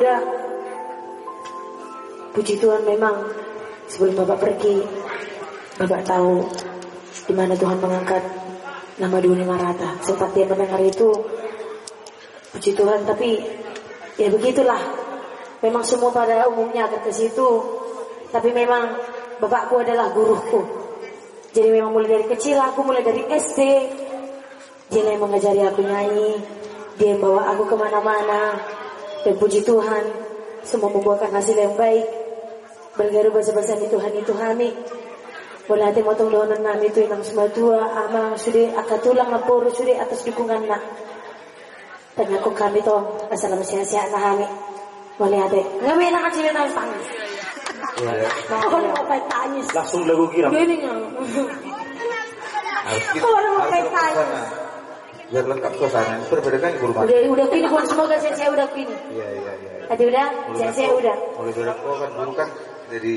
udah puji Tuhan memang sebelum Bapak pergi Bapak tahu di mana Tuhan mengangkat nama Duni Marata. Sempat dia mendengar itu puji Tuhan tapi ya begitulah. Memang semua pada umumnya akan ke situ. Tapi memang bapakku adalah guruku. Jadi memang mulai dari kecil aku mulai dari SD dia yang mengajari aku nyanyi, dia yang bawa aku ke mana-mana. Dan puji Tuhan, semua membuahkan hasil yang baik. Bergaru bahasa-bahasa itu Tuhan itu kami. Wala ate motong doon nami itu inang semua tua, amang sudah akatulang na puro sudah atas dukungan na. Tanya ko kami to, asal siya-siya na kami. Wala ate, ngawi na kasi na tangis. Na mapay tangis. Langsung lagu Kok orang mau kayak. Biar lengkap suasana. Berbeda kan ibu rumah. Udah udah pini pun semoga saya saya udah pini. Iya iya iya. Tadi udah, saya saya udah. Mulai kau kan dulu kan jadi